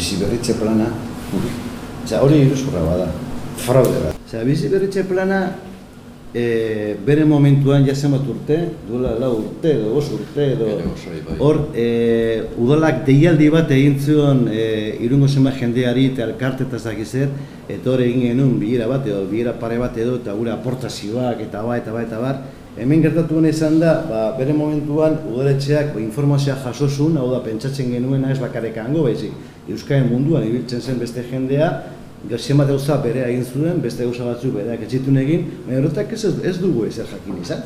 bizi berritze plana, Osea, hori iruzurra bada, fraude bat. Osea, bizi berritze plana, e, bere momentuan ja zenbat urte, duela lau urte edo bost urte edo bai. hor e, udalak deialdi bat egin zuen e, irungo zenbat jendeari eta elkarte eta zakizer eta hor egin genuen bilera bat edo bilera pare bat edo eta gure aportazioak eta ba eta ba eta bar hemen gertatu hona izan da, ba, bere momentuan udaletxeak ba, informazioa jaso zuen, hau da pentsatzen genuena ez bakarrik hango baizik, Euskaren munduan ibiltzen zen beste jendea, zenbat gauza bere egin zuen, beste gauza batzuk bereak etxitun egin, baina horretak ez, ez dugu ezer jakin izan.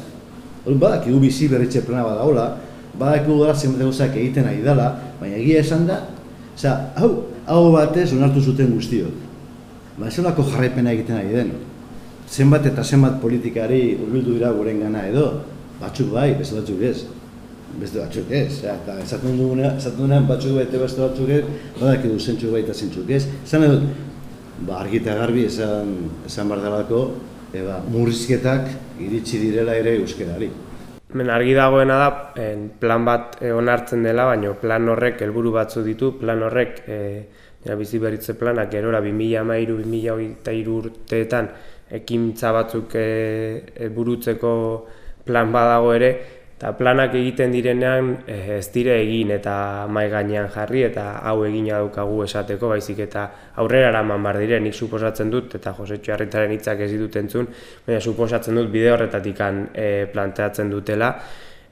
Hori badakigu bizi berritxe plana badagola, badakigu dara zenbat gauzak egiten ari dela, baina egia esan da, oza, hau, hau batez onartu zuten guztiok. Ba, ez jarraipena egiten ari den. Zenbat eta zenbat politikari urbildu dira guren gana edo, batzuk bai, beste batzuk ez. Beste batzuk ez, eta esaten duguna, esaten dugunean batzuk bai eta beste batzuk ez, badakigu zentzuk bai eta zentzuk ez. Esan dut, ba, argi eta garbi esan, esan behar delako, eba, murrizketak iritsi direla ere euskerari. Hemen argi dagoena da, en, plan bat e, onartzen dela, baina plan horrek helburu batzu ditu, plan horrek e, bizi berritze planak gerora 2013-2023 urteetan ekintza batzuk e, burutzeko plan badago ere, eta planak egiten direnean e, ez dire egin eta mai gainean jarri eta hau egina daukagu esateko, baizik eta aurrera eraman bar dire, nik suposatzen dut, eta Josetxo Arritaren hitzak ez ditut entzun, baina suposatzen dut bide horretatik e, planteatzen dutela,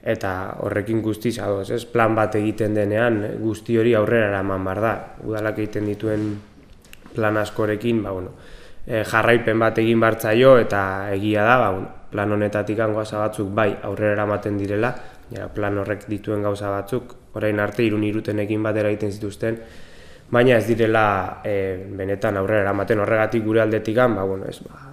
eta horrekin guztiz adoz, ez? Plan bat egiten denean guzti hori aurrera eraman bar da. Udalak egiten dituen plan askorekin, ba, bueno, e, jarraipen bat egin bartzaio eta egia da, ba, bueno, plan honetatik gauza batzuk bai aurrera eramaten direla, ja, plan horrek dituen gauza batzuk, orain arte irun irutenekin batera egiten zituzten, baina ez direla e, benetan aurrera eramaten. Horregatik gure aldetik ba, bueno, ez, ba,